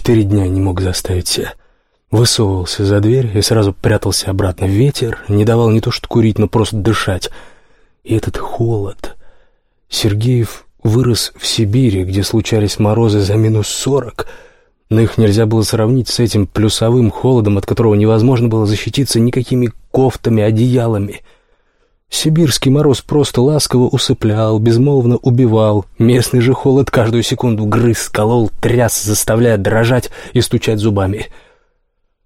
Четыре дня не мог заставить себя. Высовывался за дверь и сразу прятался обратно. Ветер не давал не то что курить, но просто дышать. И этот холод. Сергеев вырос в Сибири, где случались морозы за минус сорок, но их нельзя было сравнить с этим плюсовым холодом, от которого невозможно было защититься никакими кофтами, одеялами. Сибирский мороз просто ласково усыплял, безмолвно убивал. Местный же холод каждую секунду грыз, колол, тряс, заставляя дрожать и стучать зубами.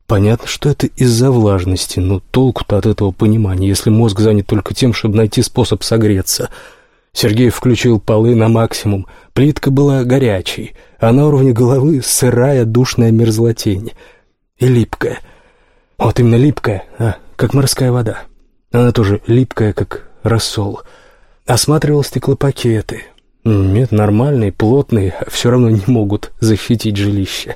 Понятно, что это из-за влажности, но толку-то от этого понимания, если мозг занят только тем, чтобы найти способ согреться — Сергей включил полы на максимум. Плитка была горячей, а на уровне головы сырая душная мерзлотень. И липкая. Вот именно липкая, а, как морская вода. Она тоже липкая, как рассол. Осматривал стеклопакеты. Нет, нормальные, плотные, а все равно не могут защитить жилище.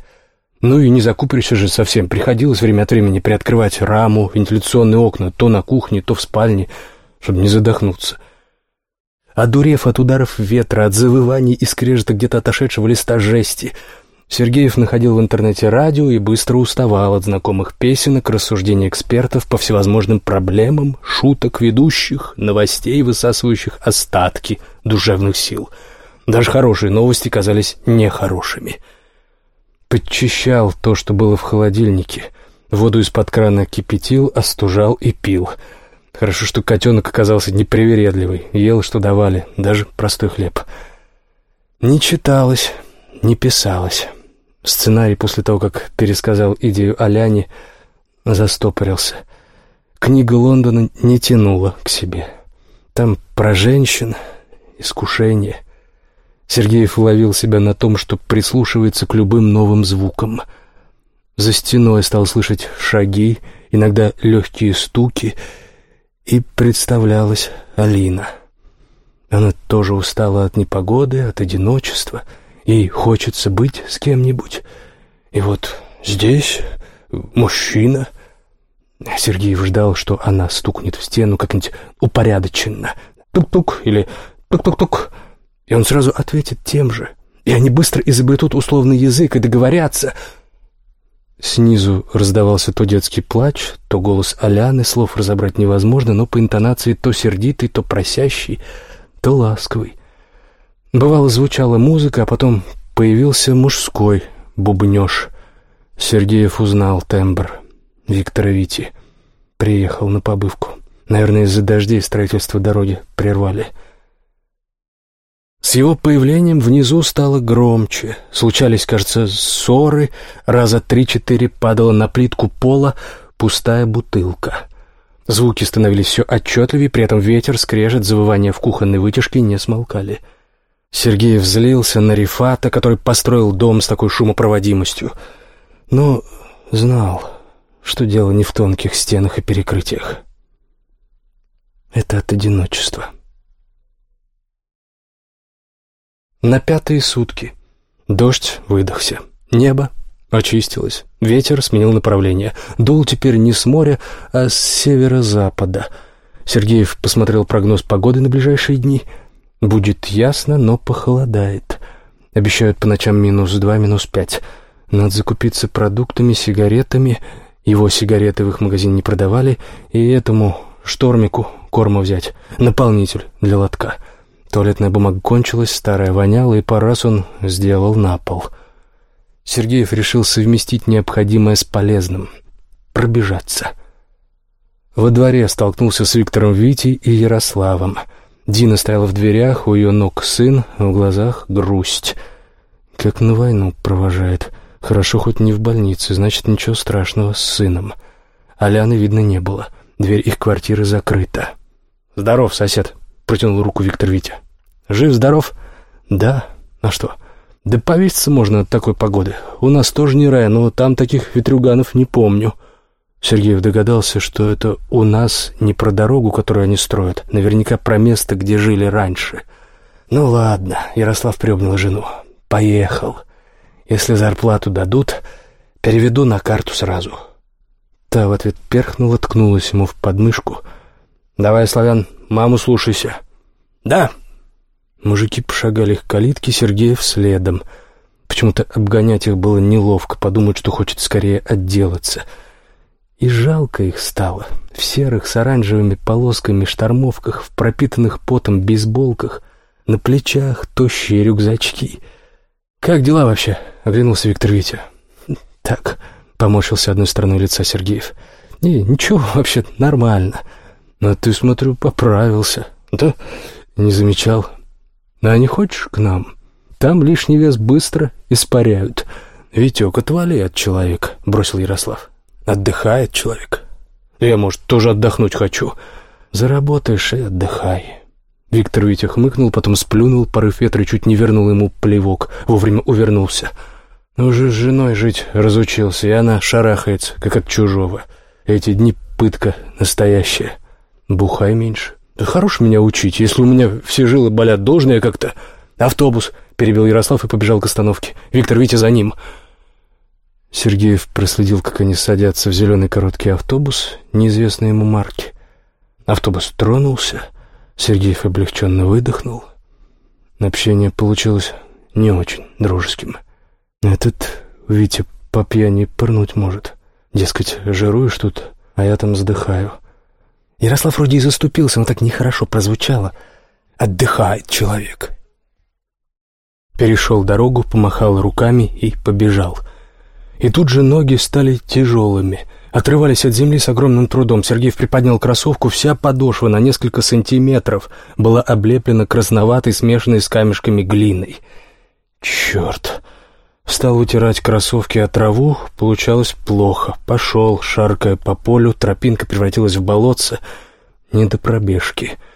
Ну и не закупоришься же совсем. Приходилось время от времени приоткрывать раму, вентиляционные окна, то на кухне, то в спальне, чтобы не задохнуться. Одурев от ударов ветра, от завываний и скрежета где-то отошедшего листа жести, Сергеев находил в интернете радио и быстро уставал от знакомых песенок, рассуждений экспертов по всевозможным проблемам, шуток ведущих, новостей, высасывающих остатки душевных сил. Даже хорошие новости казались нехорошими. Подчищал то, что было в холодильнике. Воду из-под крана кипятил, остужал и пил — Хорошо, что котенок оказался непривередливый, ел, что давали, даже простой хлеб. Не читалось, не писалось. Сценарий после того, как пересказал идею Аляне, застопорился. Книга Лондона не тянула к себе. Там про женщин, искушение. Сергеев ловил себя на том, что прислушивается к любым новым звукам. За стеной стал слышать шаги, иногда легкие стуки — и представлялась Алина. Она тоже устала от непогоды, от одиночества, ей хочется быть с кем-нибудь. И вот здесь мужчина. Сергеев ждал, что она стукнет в стену как-нибудь упорядоченно. Тук-тук или тук-тук-тук. И он сразу ответит тем же. И они быстро изобретут условный язык и договорятся — Снизу раздавался то детский плач, то голос Аляны, слов разобрать невозможно, но по интонации то сердитый, то просящий, то ласковый. Бывало, звучала музыка, а потом появился мужской бубнеж. Сергеев узнал тембр Виктора Вити. Приехал на побывку. Наверное, из-за дождей строительство дороги прервали. — с его появлением внизу стало громче. Случались, кажется, ссоры. Раза три-четыре падала на плитку пола пустая бутылка. Звуки становились все отчетливее, при этом ветер, скрежет, завывания в кухонной вытяжке не смолкали. Сергей взлился на Рифата, который построил дом с такой шумопроводимостью. Но знал, что дело не в тонких стенах и перекрытиях. Это от одиночества. На пятые сутки. Дождь выдохся. Небо очистилось. Ветер сменил направление. Дул теперь не с моря, а с северо-запада. Сергеев посмотрел прогноз погоды на ближайшие дни. Будет ясно, но похолодает. Обещают по ночам минус два, минус пять. Надо закупиться продуктами, сигаретами. Его сигареты в их магазине не продавали. И этому штормику корма взять. Наполнитель для лотка. — Туалетная бумага кончилась, старая воняла, и по раз он сделал на пол. Сергеев решил совместить необходимое с полезным — пробежаться. Во дворе столкнулся с Виктором Витей и Ярославом. Дина стояла в дверях, у ее ног сын, в глазах грусть. Как на войну провожает. Хорошо хоть не в больнице, значит, ничего страшного с сыном. Аляны видно не было. Дверь их квартиры закрыта. «Здоров, сосед», протянул руку Виктор Витя. «Жив-здоров?» «Да. А что?» «Да повеситься можно от такой погоды. У нас тоже не рай, но там таких ветрюганов не помню». Сергеев догадался, что это у нас не про дорогу, которую они строят, наверняка про место, где жили раньше. «Ну ладно», — Ярослав приобнял жену. «Поехал. Если зарплату дадут, переведу на карту сразу». Та в ответ перхнула, ткнулась ему в подмышку. «Давай, славян, Маму слушайся». «Да». Мужики пошагали к калитке, Сергеев следом. Почему-то обгонять их было неловко, подумать, что хочет скорее отделаться. И жалко их стало. В серых с оранжевыми полосками штормовках, в пропитанных потом бейсболках, на плечах тощие рюкзачки. «Как дела вообще?» — оглянулся Виктор Витя. «Так», — поморщился одной стороной лица Сергеев. «Не, ничего, вообще нормально. Но ты, смотрю, поправился. Да, не замечал. А не хочешь к нам?» Там лишний вес быстро испаряют. Витек, отвали от человека, бросил Ярослав. Отдыхает человек. Я, может, тоже отдохнуть хочу. Заработаешь и отдыхай. Виктор Витя хмыкнул, потом сплюнул, порыв ветра чуть не вернул ему плевок, вовремя увернулся. Уже с женой жить разучился, и она шарахается, как от чужого. Эти дни пытка настоящая. Бухай меньше. Да хорош меня учить, если у меня все жилы болят, должен я как-то... Автобус, перебил Ярослав и побежал к остановке. «Виктор, Витя, за ним!» Сергеев проследил, как они садятся в зеленый короткий автобус неизвестной ему марки. Автобус тронулся, Сергеев облегченно выдохнул. Общение получилось не очень дружеским. Этот Витя по пьяни пырнуть может. Дескать, жируешь тут, а я там вздыхаю. Ярослав вроде и заступился, но так нехорошо прозвучало. Отдыхает человек перешел дорогу, помахал руками и побежал. И тут же ноги стали тяжелыми, отрывались от земли с огромным трудом. Сергей приподнял кроссовку, вся подошва на несколько сантиметров была облеплена красноватой, смешанной с камешками глиной. Черт! Стал вытирать кроссовки от траву, получалось плохо. Пошел, шаркая по полю, тропинка превратилась в болотце. Не до пробежки. —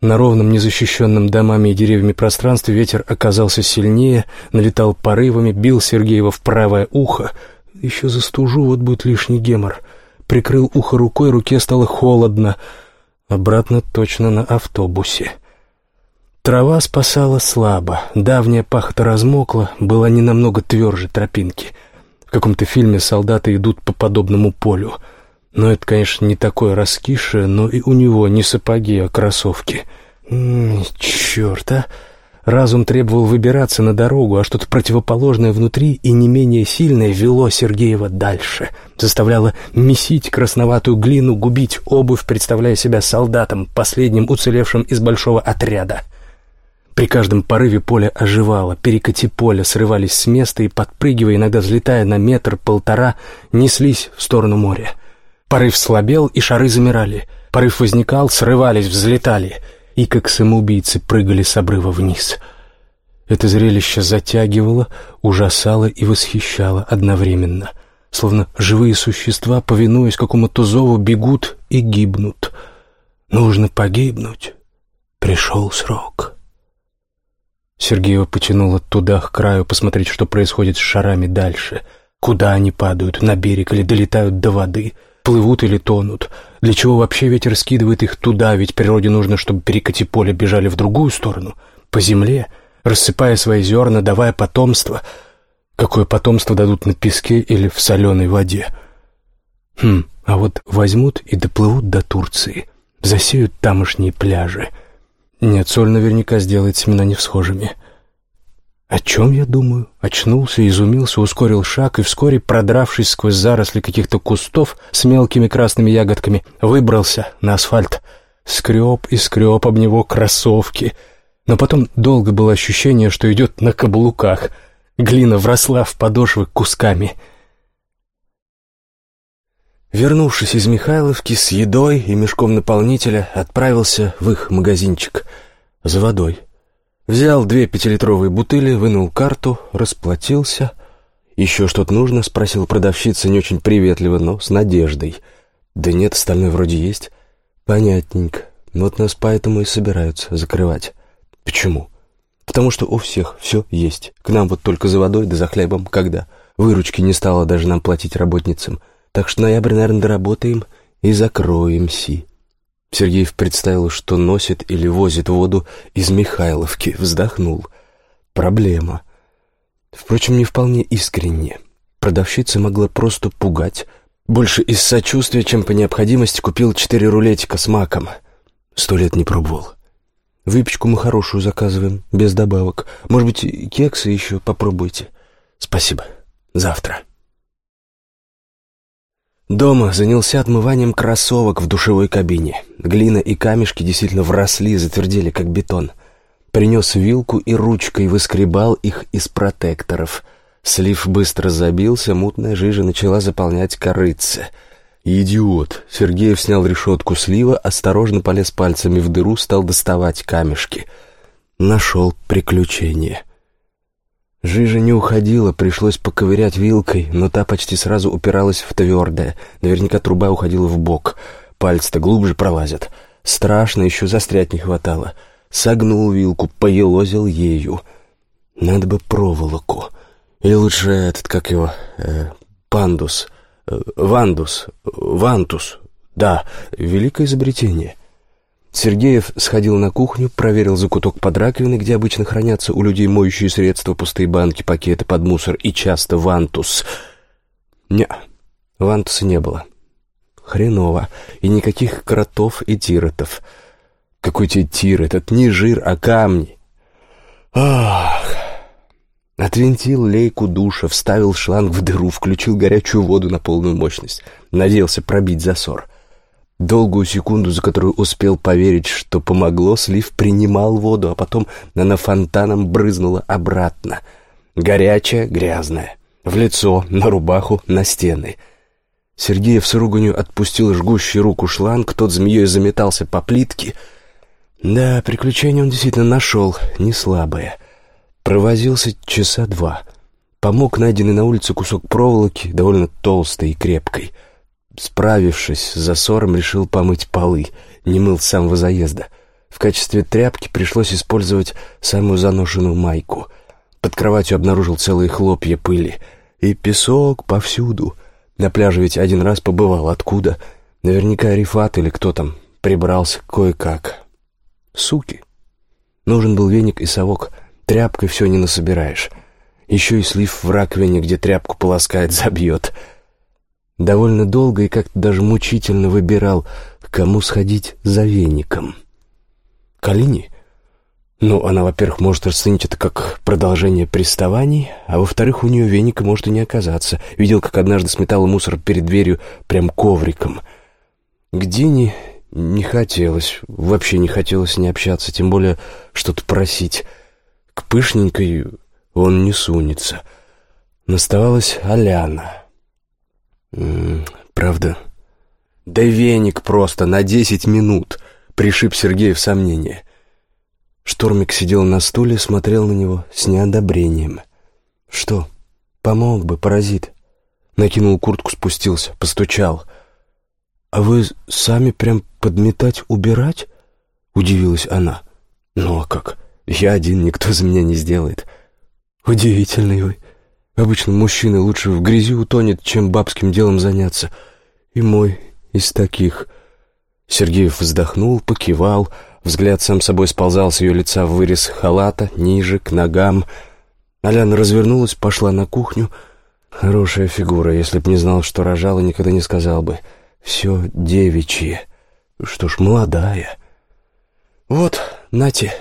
на ровном, незащищенном домами и деревьями пространстве ветер оказался сильнее, налетал порывами, бил Сергеева в правое ухо. Еще застужу, вот будет лишний гемор. Прикрыл ухо рукой, руке стало холодно. Обратно точно на автобусе. Трава спасала слабо, давняя пахота размокла, была не намного тверже тропинки. В каком-то фильме солдаты идут по подобному полю — но это, конечно, не такое раскишее, но и у него не сапоги, а кроссовки. М -м, черт, а! Разум требовал выбираться на дорогу, а что-то противоположное внутри и не менее сильное вело Сергеева дальше. Заставляло месить красноватую глину, губить обувь, представляя себя солдатом, последним уцелевшим из большого отряда. При каждом порыве поле оживало, перекати поля срывались с места и, подпрыгивая, иногда взлетая на метр-полтора, неслись в сторону моря. Порыв слабел, и шары замирали. Порыв возникал, срывались, взлетали, и как самоубийцы прыгали с обрыва вниз. Это зрелище затягивало, ужасало и восхищало одновременно. Словно живые существа, повинуясь какому-то зову, бегут и гибнут. Нужно погибнуть. Пришел срок. Сергеева потянула туда, к краю, посмотреть, что происходит с шарами дальше. Куда они падают, на берег или долетают до воды — плывут или тонут. Для чего вообще ветер скидывает их туда, ведь природе нужно, чтобы перекати поле бежали в другую сторону, по земле, рассыпая свои зерна, давая потомство. Какое потомство дадут на песке или в соленой воде? Хм, а вот возьмут и доплывут до Турции, засеют тамошние пляжи. Нет, соль наверняка сделает семена невсхожими. — о чем я думаю? Очнулся, изумился, ускорил шаг и вскоре, продравшись сквозь заросли каких-то кустов с мелкими красными ягодками, выбрался на асфальт. Скреб и скреб об него кроссовки. Но потом долго было ощущение, что идет на каблуках. Глина вросла в подошвы кусками. Вернувшись из Михайловки с едой и мешком наполнителя, отправился в их магазинчик за водой. Взял две пятилитровые бутыли, вынул карту, расплатился. «Еще что-то нужно?» — спросил продавщица не очень приветливо, но с надеждой. «Да нет, остальное вроде есть». «Понятненько. Вот нас поэтому и собираются закрывать». «Почему?» «Потому что у всех все есть. К нам вот только за водой да за хлебом когда. Выручки не стало даже нам платить работницам. Так что ноябрь, наверное, доработаем и закроемся». Сергеев представил, что носит или возит воду из Михайловки, вздохнул. Проблема. Впрочем, не вполне искренне. Продавщица могла просто пугать. Больше из сочувствия, чем по необходимости, купил четыре рулетика с маком. Сто лет не пробовал. Выпечку мы хорошую заказываем, без добавок. Может быть, кексы еще попробуйте. Спасибо. Завтра. Дома занялся отмыванием кроссовок в душевой кабине. Глина и камешки действительно вросли, затвердели, как бетон. Принес вилку и ручкой выскребал их из протекторов. Слив быстро забился, мутная жижа начала заполнять корыце. «Идиот!» Сергеев снял решетку слива, осторожно полез пальцами в дыру, стал доставать камешки. Нашел приключение. Жижа не уходила, пришлось поковырять вилкой, но та почти сразу упиралась в твердое. Наверняка труба уходила в бок. Пальцы-то глубже пролазят. Страшно, еще застрять не хватало. Согнул вилку, поелозил ею. Надо бы проволоку. Или лучше этот, как его, э, пандус, э, вандус, вантус. Да, великое изобретение. Сергеев сходил на кухню, проверил закуток под раковиной, где обычно хранятся у людей моющие средства, пустые банки, пакеты под мусор и часто вантус. Не, вантуса не было. Хреново. И никаких кротов и тиретов. Какой тебе тирет? Этот не жир, а камни. Ах! Отвинтил лейку душа, вставил шланг в дыру, включил горячую воду на полную мощность. Надеялся пробить засор. — Долгую секунду, за которую успел поверить, что помогло, слив принимал воду, а потом она фонтаном брызнула обратно. Горячая, грязная. В лицо, на рубаху, на стены. Сергеев с руганью отпустил жгущий руку шланг, тот змеей заметался по плитке. Да, приключение он действительно нашел, не слабое. Провозился часа два. Помог найденный на улице кусок проволоки, довольно толстой и крепкой — Справившись с засором, решил помыть полы, не мыл с самого заезда. В качестве тряпки пришлось использовать самую заношенную майку. Под кроватью обнаружил целые хлопья пыли. И песок повсюду. На пляже ведь один раз побывал. Откуда? Наверняка Рифат или кто там прибрался кое-как. Суки. Нужен был веник и совок. Тряпкой все не насобираешь. Еще и слив в раковине, где тряпку полоскает, забьет — довольно долго и как-то даже мучительно выбирал, кому сходить за веником. Калини? Ну, она, во-первых, может расценить это как продолжение приставаний, а во-вторых, у нее веника может и не оказаться. Видел, как однажды сметала мусор перед дверью прям ковриком. К Дине не хотелось, вообще не хотелось не общаться, тем более что-то просить. К пышненькой он не сунется. Наставалась Аляна — «Правда?» «Да веник просто, на десять минут!» — пришиб Сергей в сомнение. Штормик сидел на стуле, смотрел на него с неодобрением. «Что? Помог бы, паразит!» Накинул куртку, спустился, постучал. «А вы сами прям подметать, убирать?» — удивилась она. «Ну а как? Я один, никто за меня не сделает». «Удивительный вы!» Обычно мужчина лучше в грязи утонет, чем бабским делом заняться. И мой из таких. Сергеев вздохнул, покивал. Взгляд сам собой сползал с ее лица в вырез халата, ниже, к ногам. Аляна развернулась, пошла на кухню. Хорошая фигура. Если б не знал, что рожала, никогда не сказал бы. Все девичье. Что ж, молодая. Вот, нате.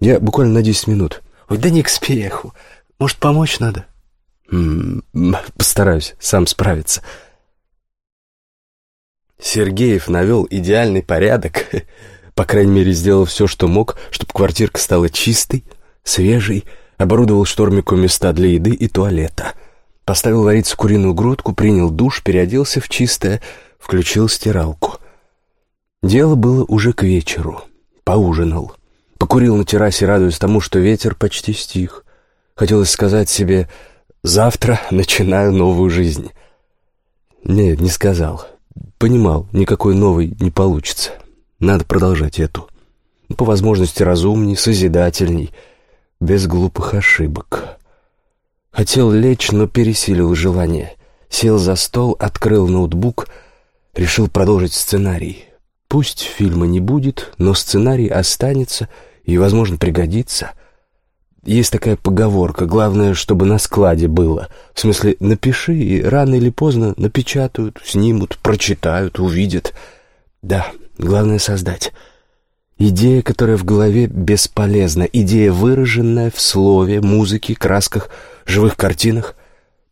Я буквально на десять минут. Ой, да не к спеху. Может, помочь надо? Постараюсь сам справиться. Сергеев навел идеальный порядок, по крайней мере, сделал все, что мог, чтобы квартирка стала чистой, свежей, оборудовал штормику места для еды и туалета. Поставил вариться куриную грудку, принял душ, переоделся в чистое, включил стиралку. Дело было уже к вечеру. Поужинал. Покурил на террасе, радуясь тому, что ветер почти стих. Хотелось сказать себе Завтра начинаю новую жизнь. Нет, не сказал. Понимал, никакой новой не получится. Надо продолжать эту. По возможности разумней, созидательней, без глупых ошибок. Хотел лечь, но пересилил желание. Сел за стол, открыл ноутбук, решил продолжить сценарий. Пусть фильма не будет, но сценарий останется и, возможно, пригодится — есть такая поговорка, главное, чтобы на складе было. В смысле, напиши, и рано или поздно напечатают, снимут, прочитают, увидят. Да, главное создать. Идея, которая в голове бесполезна, идея, выраженная в слове, музыке, красках, живых картинах?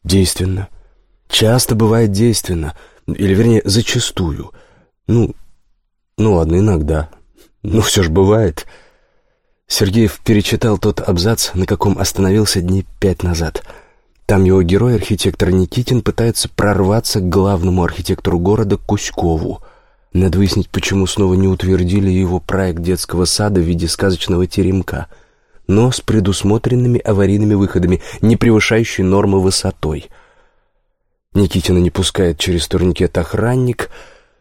Действенно. Часто бывает действенно. Или, вернее, зачастую. Ну, ну ладно, иногда. Ну, все ж бывает. Сергеев перечитал тот абзац, на каком остановился дней пять назад. Там его герой, архитектор Никитин, пытается прорваться к главному архитектору города Кузькову. Надо выяснить, почему снова не утвердили его проект детского сада в виде сказочного теремка, но с предусмотренными аварийными выходами, не превышающей нормы высотой. Никитина не пускает через турникет охранник.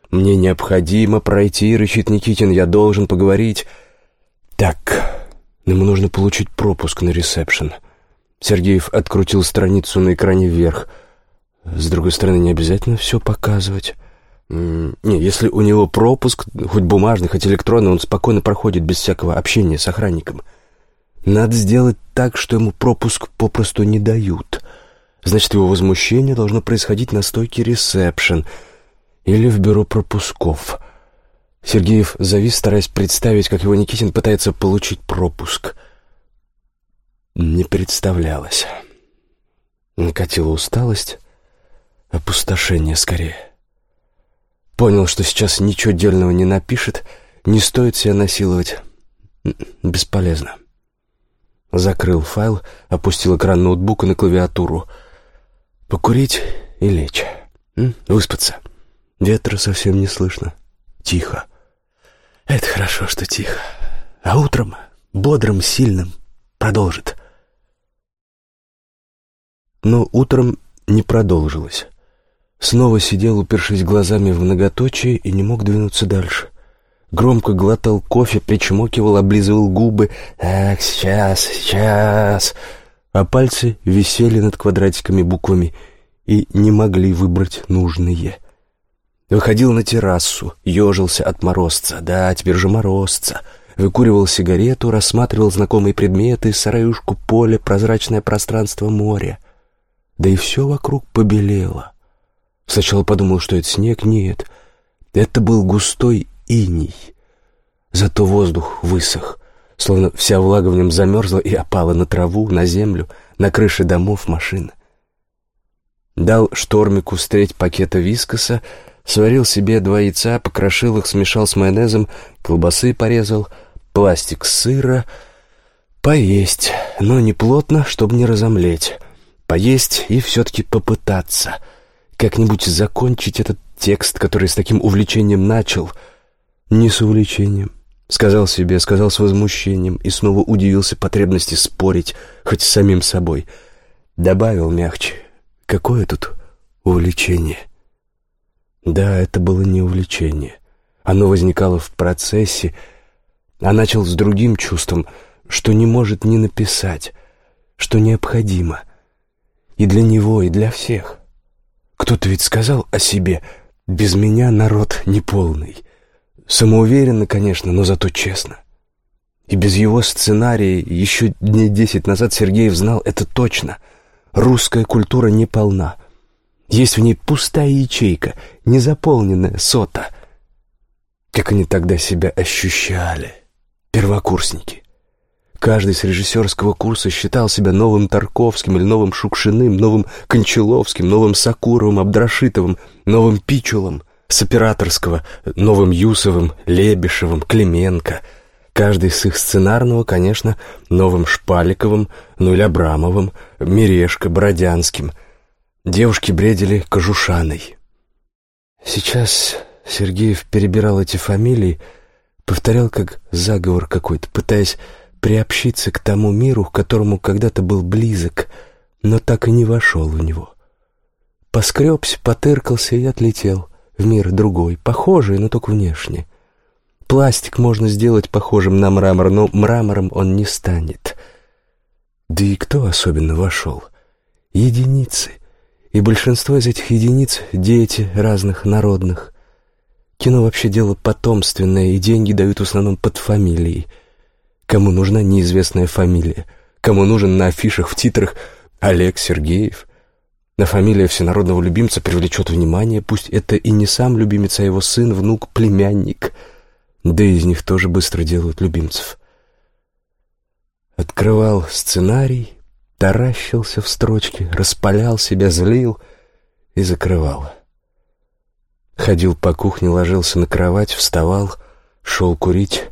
«Мне необходимо пройти», — рычит Никитин, — «я должен поговорить». «Так, ему нужно получить пропуск на ресепшн». Сергеев открутил страницу на экране вверх. «С другой стороны, не обязательно все показывать». Не, если у него пропуск, хоть бумажный, хоть электронный, он спокойно проходит без всякого общения с охранником. Надо сделать так, что ему пропуск попросту не дают. Значит, его возмущение должно происходить на стойке ресепшн или в бюро пропусков. Сергеев завис, стараясь представить, как его Никитин пытается получить пропуск. Не представлялось. Накатила усталость, опустошение скорее. Понял, что сейчас ничего дельного не напишет, не стоит себя насиловать. Бесполезно. Закрыл файл, опустил экран ноутбука на клавиатуру. Покурить и лечь. Выспаться. Ветра совсем не слышно. Тихо. Это хорошо, что тихо. А утром, бодрым, сильным, продолжит. Но утром не продолжилось. Снова сидел, упершись глазами в многоточие, и не мог двинуться дальше. Громко глотал кофе, причмокивал, облизывал губы. «Так, сейчас, сейчас!» А пальцы висели над квадратиками буквами и не могли выбрать нужные. Выходил на террасу, ежился от морозца. Да, теперь же морозца. Выкуривал сигарету, рассматривал знакомые предметы, сараюшку, поле, прозрачное пространство моря. Да и все вокруг побелело. Сначала подумал, что это снег. Нет, это был густой иней. Зато воздух высох, словно вся влага в нем замерзла и опала на траву, на землю, на крыши домов, машин. Дал штормику встреть пакета вискоса, сварил себе два яйца, покрошил их, смешал с майонезом, колбасы порезал, пластик сыра. Поесть, но не плотно, чтобы не разомлеть. Поесть и все-таки попытаться — как-нибудь закончить этот текст, который с таким увлечением начал. Не с увлечением. Сказал себе, сказал с возмущением и снова удивился потребности спорить, хоть с самим собой. Добавил мягче. Какое тут увлечение? Да, это было не увлечение. Оно возникало в процессе, а начал с другим чувством, что не может не написать, что необходимо. И для него, и для всех. Кто-то ведь сказал о себе «без меня народ неполный». Самоуверенно, конечно, но зато честно. И без его сценария еще дней десять назад Сергеев знал это точно. Русская культура не полна. Есть в ней пустая ячейка, незаполненная сота. Как они тогда себя ощущали, первокурсники. Каждый с режиссерского курса считал себя новым Тарковским или новым Шукшиным, новым Кончаловским, новым Сакуровым, Абдрашитовым, новым Пичулом, с операторского, новым Юсовым, Лебешевым, Клименко. Каждый с их сценарного, конечно, новым Шпаликовым, ну или Абрамовым, Мирешко, Бродянским. Девушки бредили Кожушаной. Сейчас Сергеев перебирал эти фамилии, повторял как заговор какой-то, пытаясь приобщиться к тому миру, к которому когда-то был близок, но так и не вошел в него. Поскребся, потыркался и отлетел в мир другой, похожий, но только внешне. Пластик можно сделать похожим на мрамор, но мрамором он не станет. Да и кто особенно вошел? Единицы. И большинство из этих единиц — дети разных народных. Кино вообще дело потомственное, и деньги дают в основном под фамилией — Кому нужна неизвестная фамилия? Кому нужен на афишах в титрах Олег Сергеев? На фамилия всенародного любимца привлечет внимание, пусть это и не сам любимец, а его сын, внук, племянник. Да и из них тоже быстро делают любимцев. Открывал сценарий, таращился в строчке, распалял себя, злил и закрывал. Ходил по кухне, ложился на кровать, вставал, шел курить.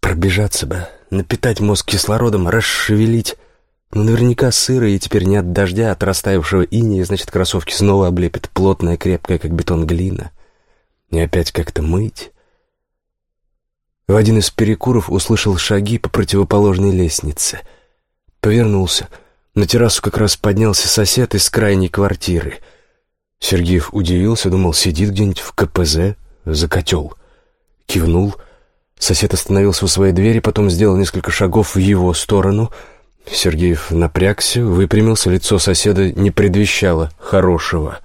Пробежаться бы, напитать мозг кислородом, расшевелить. Но наверняка сыро, и теперь не от дождя, а от растаявшего иния, значит, кроссовки снова облепит плотная, крепкая, как бетон глина. И опять как-то мыть. В один из перекуров услышал шаги по противоположной лестнице. Повернулся. На террасу как раз поднялся сосед из крайней квартиры. Сергеев удивился, думал, сидит где-нибудь в КПЗ за котел. Кивнул. Сосед остановился у своей двери, потом сделал несколько шагов в его сторону — Сергеев напрягся, выпрямился, лицо соседа не предвещало хорошего.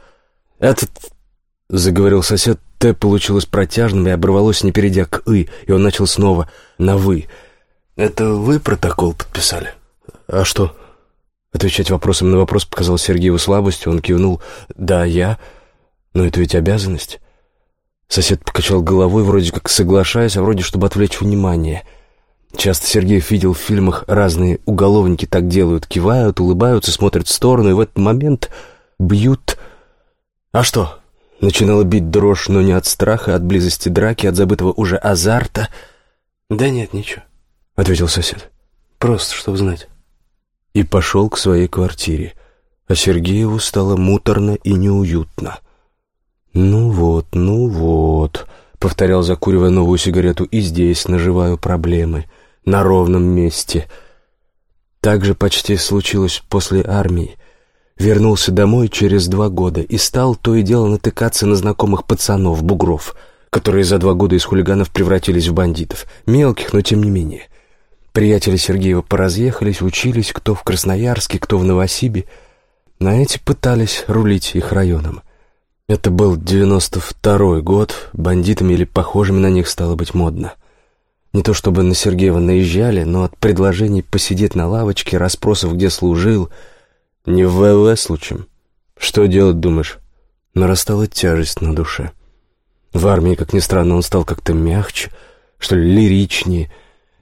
«Этот...» — заговорил сосед, «Т» получилось протяжным и оборвалось, не перейдя к «ы», и он начал снова на «вы». «Это вы протокол подписали?» «А что?» Отвечать вопросом на вопрос показал Сергееву слабостью, он кивнул «Да, я. Но это ведь обязанность». Сосед покачал головой, вроде как соглашаясь, а вроде чтобы отвлечь внимание — Часто Сергеев видел в фильмах разные уголовники так делают, кивают, улыбаются, смотрят в сторону, и в этот момент бьют... А что? Начинала бить дрожь, но не от страха, от близости драки, от забытого уже азарта. «Да нет, ничего», — ответил сосед. «Просто, чтобы знать». И пошел к своей квартире, а Сергееву стало муторно и неуютно. «Ну вот, ну вот», — повторял, закуривая новую сигарету, — «и здесь наживаю проблемы» на ровном месте. Так же почти случилось после армии. Вернулся домой через два года и стал то и дело натыкаться на знакомых пацанов, бугров, которые за два года из хулиганов превратились в бандитов. Мелких, но тем не менее. Приятели Сергеева поразъехались, учились, кто в Красноярске, кто в Новосибе. На эти пытались рулить их районом. Это был девяносто второй год, бандитами или похожими на них стало быть модно. Не то чтобы на Сергеева наезжали, но от предложений посидеть на лавочке, расспросов, где служил, не в ВВ случаем. Что делать, думаешь? Нарастала тяжесть на душе. В армии, как ни странно, он стал как-то мягче, что ли, лиричнее,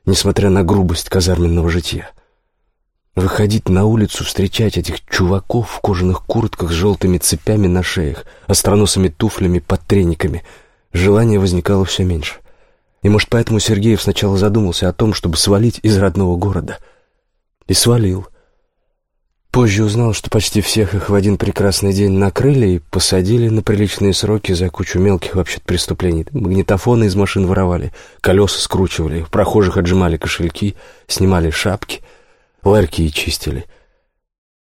несмотря на грубость казарменного житья. Выходить на улицу, встречать этих чуваков в кожаных куртках с желтыми цепями на шеях, остроносыми туфлями под трениками, желание возникало все меньше. И, может, поэтому Сергеев сначала задумался о том, чтобы свалить из родного города. И свалил. Позже узнал, что почти всех их в один прекрасный день накрыли и посадили на приличные сроки за кучу мелких вообще преступлений. Магнитофоны из машин воровали, колеса скручивали, прохожих отжимали кошельки, снимали шапки, ларьки чистили.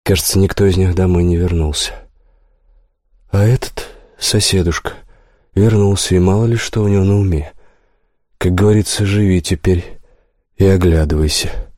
Кажется, никто из них домой не вернулся. А этот, соседушка, вернулся, и мало ли что у него на уме. Как говорится, живи теперь и оглядывайся.